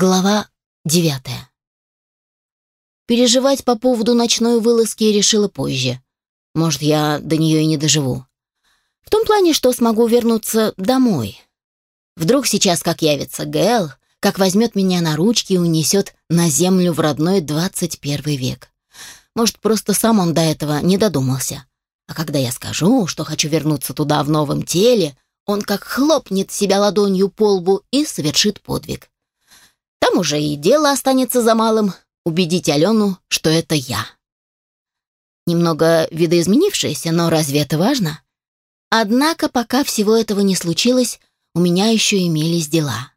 Глава девятая. Переживать по поводу ночной вылазки решила позже. Может, я до нее и не доживу. В том плане, что смогу вернуться домой. Вдруг сейчас как явится Гэл, как возьмет меня на ручки и унесет на землю в родной 21 век. Может, просто сам он до этого не додумался. А когда я скажу, что хочу вернуться туда в новом теле, он как хлопнет себя ладонью по лбу и совершит подвиг. Там уже и дело останется за малым — убедить Алену, что это я. Немного видоизменившаяся, но разве это важно? Однако, пока всего этого не случилось, у меня еще имелись дела.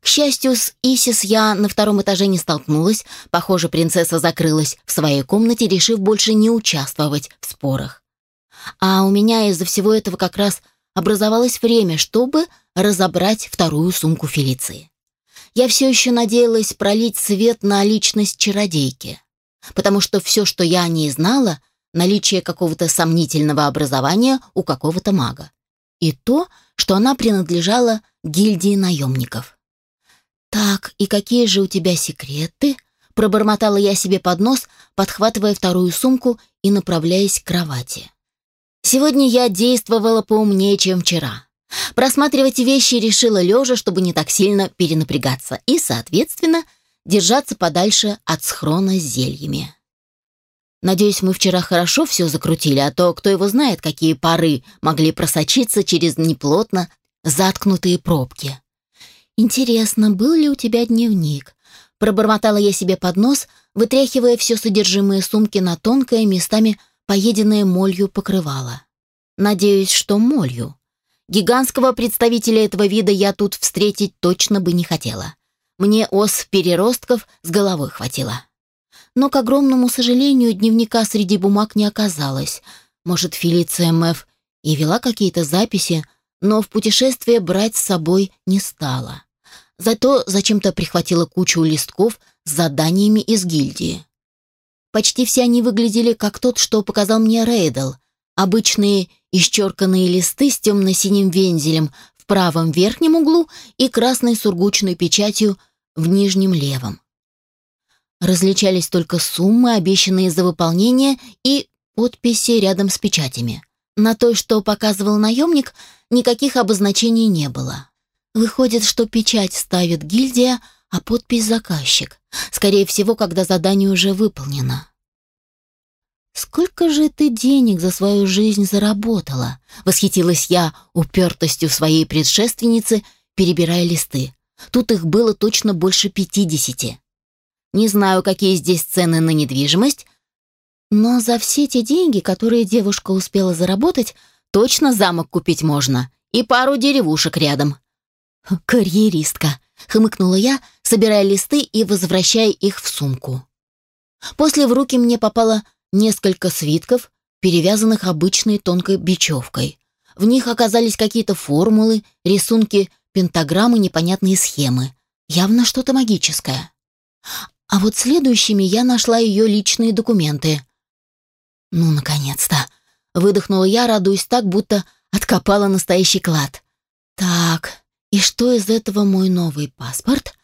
К счастью, с Исис я на втором этаже не столкнулась. Похоже, принцесса закрылась в своей комнате, решив больше не участвовать в спорах. А у меня из-за всего этого как раз образовалось время, чтобы разобрать вторую сумку Фелиции. Я все еще надеялась пролить свет на личность чародейки, потому что все, что я о ней знала, наличие какого-то сомнительного образования у какого-то мага. И то, что она принадлежала гильдии наемников. «Так, и какие же у тебя секреты?» Пробормотала я себе под нос, подхватывая вторую сумку и направляясь к кровати. Сегодня я действовала поумнее, чем вчера. Просматривать вещи решила лежа, чтобы не так сильно перенапрягаться и, соответственно, держаться подальше от схрона с зельями. Надеюсь, мы вчера хорошо все закрутили, а то кто его знает, какие пары могли просочиться через неплотно заткнутые пробки. «Интересно, был ли у тебя дневник?» Пробормотала я себе под нос, вытряхивая все содержимое сумки на тонкое, местами поеденное молью покрывало. Надеюсь, что молью. Гигантского представителя этого вида я тут встретить точно бы не хотела. Мне ос переростков с головой хватило. Но, к огромному сожалению, дневника среди бумаг не оказалось. Может, Фелиция МФ и вела какие-то записи, но в путешествие брать с собой не стала. Зато зачем-то прихватила кучу листков с заданиями из гильдии. Почти все они выглядели как тот, что показал мне Рейдл. Обычные исчерканные листы с темно-синим вензелем в правом верхнем углу и красной сургучной печатью в нижнем левом. Различались только суммы, обещанные за выполнение, и подписи рядом с печатями. На той, что показывал наемник, никаких обозначений не было. Выходит, что печать ставит гильдия, а подпись заказчик. Скорее всего, когда задание уже выполнено. «Сколько же ты денег за свою жизнь заработала?» — восхитилась я упертостью своей предшественницы, перебирая листы. Тут их было точно больше пятидесяти. Не знаю, какие здесь цены на недвижимость, но за все те деньги, которые девушка успела заработать, точно замок купить можно и пару деревушек рядом. «Карьеристка», — хмыкнула я, собирая листы и возвращая их в сумку. После в руки мне попала несколько свитков, перевязанных обычной тонкой бечевкой. В них оказались какие-то формулы, рисунки, пентаграммы, непонятные схемы. Явно что-то магическое. А вот следующими я нашла ее личные документы. «Ну, наконец-то!» — выдохнула я, радуясь так, будто откопала настоящий клад. «Так, и что из этого мой новый паспорт?»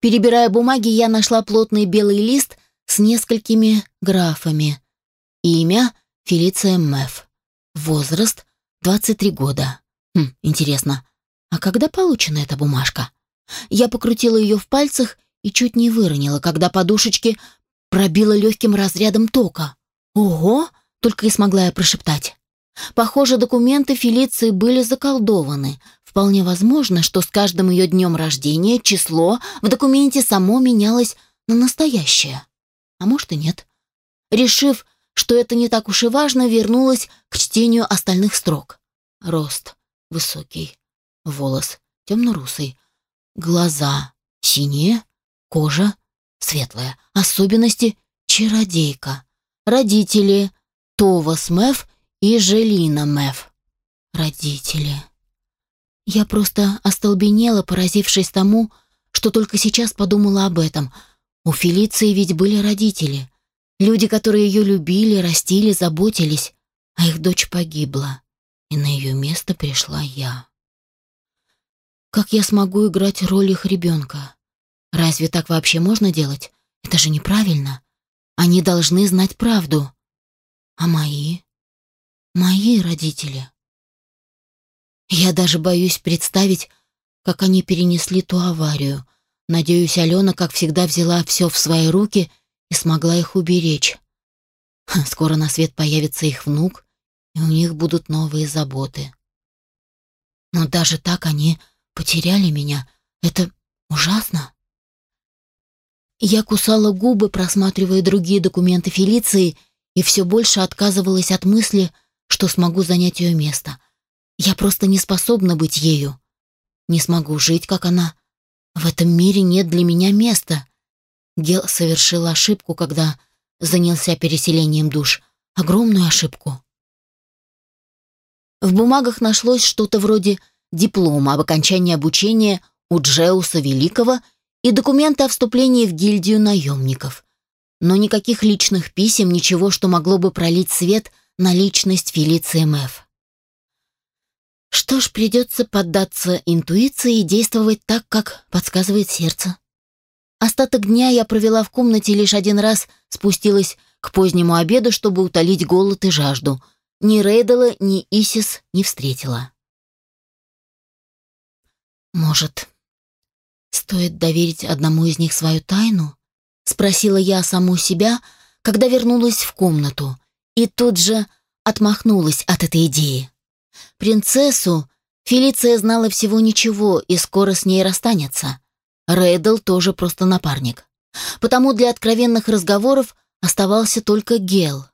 Перебирая бумаги, я нашла плотный белый лист с несколькими графами. Имя — Фелиция Мэф. Возраст — 23 года. Хм, интересно, а когда получена эта бумажка? Я покрутила ее в пальцах и чуть не выронила, когда подушечки пробила легким разрядом тока. «Ого!» — только и смогла я прошептать. Похоже, документы Фелиции были заколдованы. Вполне возможно, что с каждым ее днем рождения число в документе само менялось на настоящее. А может и нет. Решив, что это не так уж и важно, вернулась к чтению остальных строк. Рост высокий, волос темно-русый, глаза синие, кожа светлая, особенности чародейка, родители Товас Меф и Желина Меф. Родители. Я просто остолбенела, поразившись тому, что только сейчас подумала об этом. У Фелиции ведь были родители. Люди, которые ее любили, растили, заботились, а их дочь погибла, и на ее место пришла я. Как я смогу играть роль их ребенка? Разве так вообще можно делать? Это же неправильно. Они должны знать правду. А мои? Мои родители. Я даже боюсь представить, как они перенесли ту аварию. Надеюсь, Алена, как всегда, взяла все в свои руки — и смогла их уберечь. Скоро на свет появится их внук, и у них будут новые заботы. Но даже так они потеряли меня. Это ужасно. Я кусала губы, просматривая другие документы Фелиции, и все больше отказывалась от мысли, что смогу занять ее место. Я просто не способна быть ею. Не смогу жить, как она. В этом мире нет для меня места. Гел совершил ошибку, когда занялся переселением душ. Огромную ошибку. В бумагах нашлось что-то вроде диплома об окончании обучения у Джеуса Великого и документа о вступлении в гильдию наемников. Но никаких личных писем, ничего, что могло бы пролить свет на личность Фелиции М.Ф. Что ж, придется поддаться интуиции и действовать так, как подсказывает сердце. Остаток дня я провела в комнате лишь один раз, спустилась к позднему обеду, чтобы утолить голод и жажду. Ни Рейдала, ни Исис не встретила. «Может, стоит доверить одному из них свою тайну?» — спросила я саму себя, когда вернулась в комнату, и тут же отмахнулась от этой идеи. Принцессу Фелиция знала всего ничего и скоро с ней расстанется. Рэддл тоже просто напарник. Потому для откровенных разговоров оставался только Гел.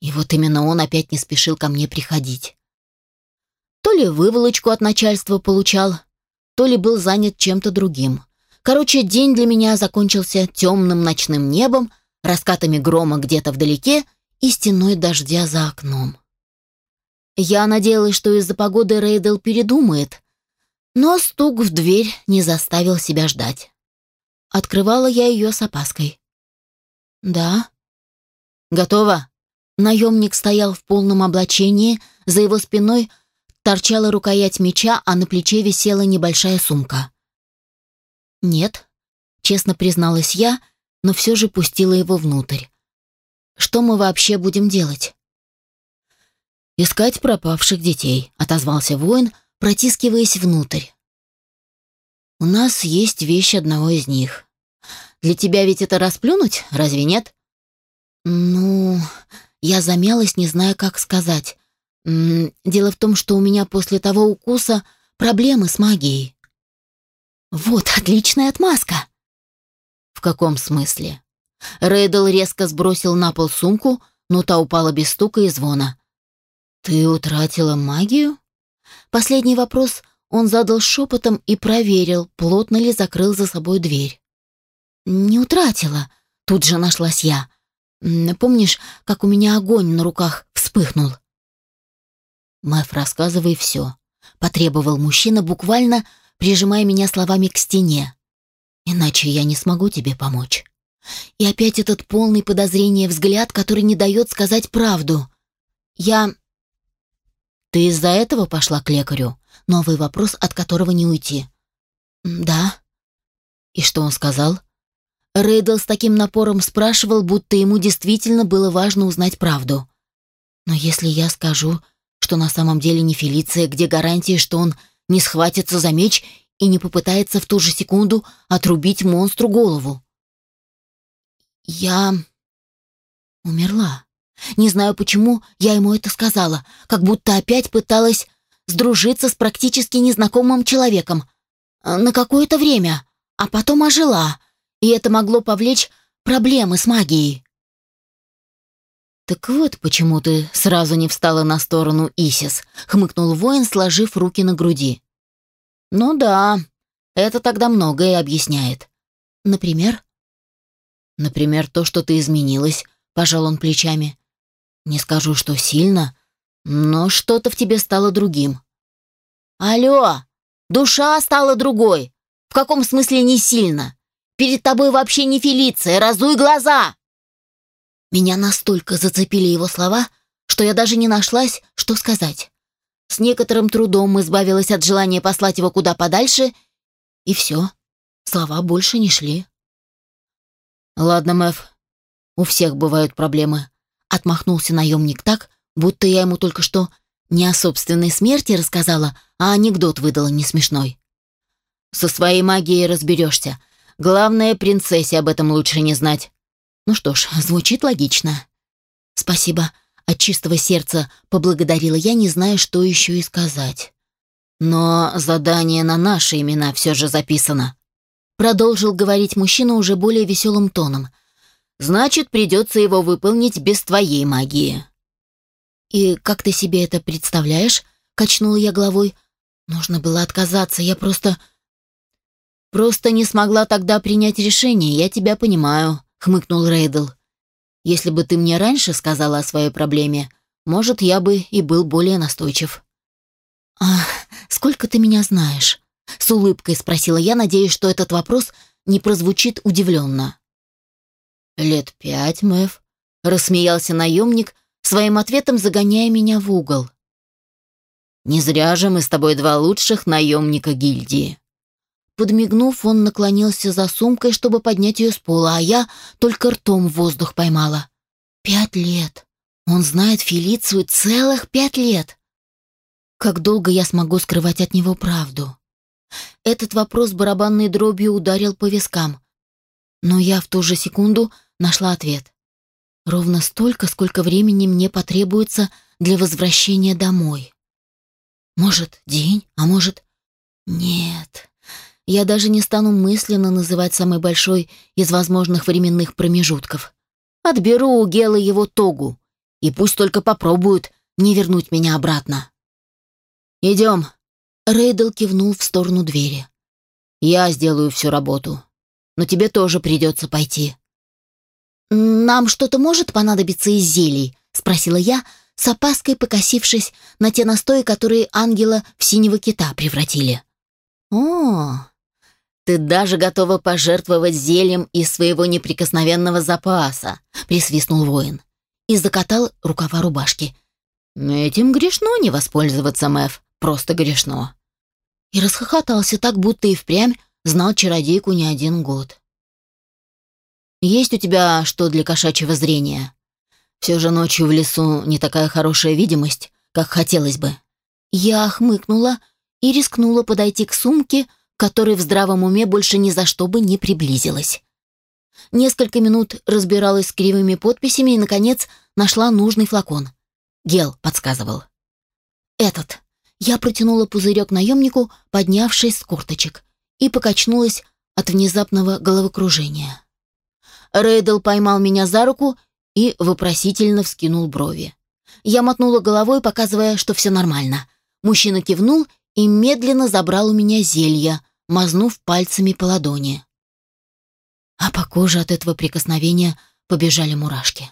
И вот именно он опять не спешил ко мне приходить. То ли выволочку от начальства получал, то ли был занят чем-то другим. Короче, день для меня закончился темным ночным небом, раскатами грома где-то вдалеке и стеной дождя за окном. Я надеялась, что из-за погоды Рейдел передумает, но стук в дверь не заставил себя ждать. Открывала я ее с опаской. «Да?» «Готово?» Наемник стоял в полном облачении, за его спиной торчала рукоять меча, а на плече висела небольшая сумка. «Нет», — честно призналась я, но все же пустила его внутрь. «Что мы вообще будем делать?» «Искать пропавших детей», — отозвался воин, — протискиваясь внутрь. «У нас есть вещь одного из них. Для тебя ведь это расплюнуть, разве нет?» «Ну...» Я замялась, не зная, как сказать. М -м, «Дело в том, что у меня после того укуса проблемы с магией». «Вот отличная отмазка!» «В каком смысле?» Рейдл резко сбросил на пол сумку, но та упала без стука и звона. «Ты утратила магию?» Последний вопрос он задал шепотом и проверил, плотно ли закрыл за собой дверь. «Не утратила», — тут же нашлась я. «Помнишь, как у меня огонь на руках вспыхнул?» «Мэф, рассказывай все», — потребовал мужчина, буквально прижимая меня словами к стене. «Иначе я не смогу тебе помочь». И опять этот полный подозрения взгляд, который не дает сказать правду. Я «Ты из-за этого пошла к лекарю?» Новый вопрос, от которого не уйти. «Да». «И что он сказал?» Рейдл с таким напором спрашивал, будто ему действительно было важно узнать правду. «Но если я скажу, что на самом деле не Фелиция, где гарантии, что он не схватится за меч и не попытается в ту же секунду отрубить монстру голову?» «Я...» умерла. Не знаю, почему я ему это сказала, как будто опять пыталась сдружиться с практически незнакомым человеком. На какое-то время, а потом ожила, и это могло повлечь проблемы с магией. «Так вот, почему ты сразу не встала на сторону Исис», — хмыкнул воин, сложив руки на груди. «Ну да, это тогда многое объясняет. Например?» «Например, то, что ты изменилась», — пожал он плечами. Не скажу, что сильно, но что-то в тебе стало другим. Алло, душа стала другой. В каком смысле не сильно? Перед тобой вообще не Фелиция, разуй глаза. Меня настолько зацепили его слова, что я даже не нашлась, что сказать. С некоторым трудом избавилась от желания послать его куда подальше, и все, слова больше не шли. «Ладно, Мэв, у всех бывают проблемы», Отмахнулся наемник так, будто я ему только что не о собственной смерти рассказала, а анекдот выдала не смешной. Со своей магией разберешься. Главное, принцессе об этом лучше не знать. Ну что ж, звучит логично. Спасибо. От чистого сердца поблагодарила я, не знаю, что еще и сказать. Но задание на наши имена все же записано. Продолжил говорить мужчина уже более веселым тоном – Значит, придется его выполнить без твоей магии». «И как ты себе это представляешь?» — качнула я головой. «Нужно было отказаться, я просто...» «Просто не смогла тогда принять решение, я тебя понимаю», — хмыкнул Рейдл. «Если бы ты мне раньше сказала о своей проблеме, может, я бы и был более настойчив». «Ах, сколько ты меня знаешь?» — с улыбкой спросила я, надеясь, что этот вопрос не прозвучит удивленно. «Лет пять, Мэв», — рассмеялся наемник, своим ответом загоняя меня в угол. «Не зря же мы с тобой два лучших наемника гильдии». Подмигнув, он наклонился за сумкой, чтобы поднять ее с пола, а я только ртом воздух поймала. «Пять лет. Он знает Фелицию целых пять лет. Как долго я смогу скрывать от него правду?» Этот вопрос барабанной дробью ударил по вискам. Но я в ту же секунду нашла ответ. Ровно столько, сколько времени мне потребуется для возвращения домой. Может, день, а может... Нет. Я даже не стану мысленно называть самый большой из возможных временных промежутков. Отберу у Гела его тогу, и пусть только попробуют не вернуть меня обратно. «Идем!» — Рейдл кивнул в сторону двери. «Я сделаю всю работу, но тебе тоже придется пойти». «Нам что-то может понадобиться из зелий?» — спросила я, с опаской покосившись на те настои, которые ангела в синего кита превратили. «О, ты даже готова пожертвовать зельем из своего неприкосновенного запаса», — присвистнул воин и закатал рукава рубашки. «Этим грешно не воспользоваться, Мэв, просто грешно». И расхохотался так, будто и впрямь знал чародейку не один год. «Есть у тебя что для кошачьего зрения? Все же ночью в лесу не такая хорошая видимость, как хотелось бы». Я хмыкнула и рискнула подойти к сумке, которой в здравом уме больше ни за что бы не приблизилась. Несколько минут разбиралась с кривыми подписями и, наконец, нашла нужный флакон. Гел подсказывал. «Этот». Я протянула пузырек наемнику, поднявшись с курточек, и покачнулась от внезапного головокружения. Рейдл поймал меня за руку и вопросительно вскинул брови. Я мотнула головой, показывая, что все нормально. Мужчина кивнул и медленно забрал у меня зелье, мазнув пальцами по ладони. А по коже от этого прикосновения побежали мурашки.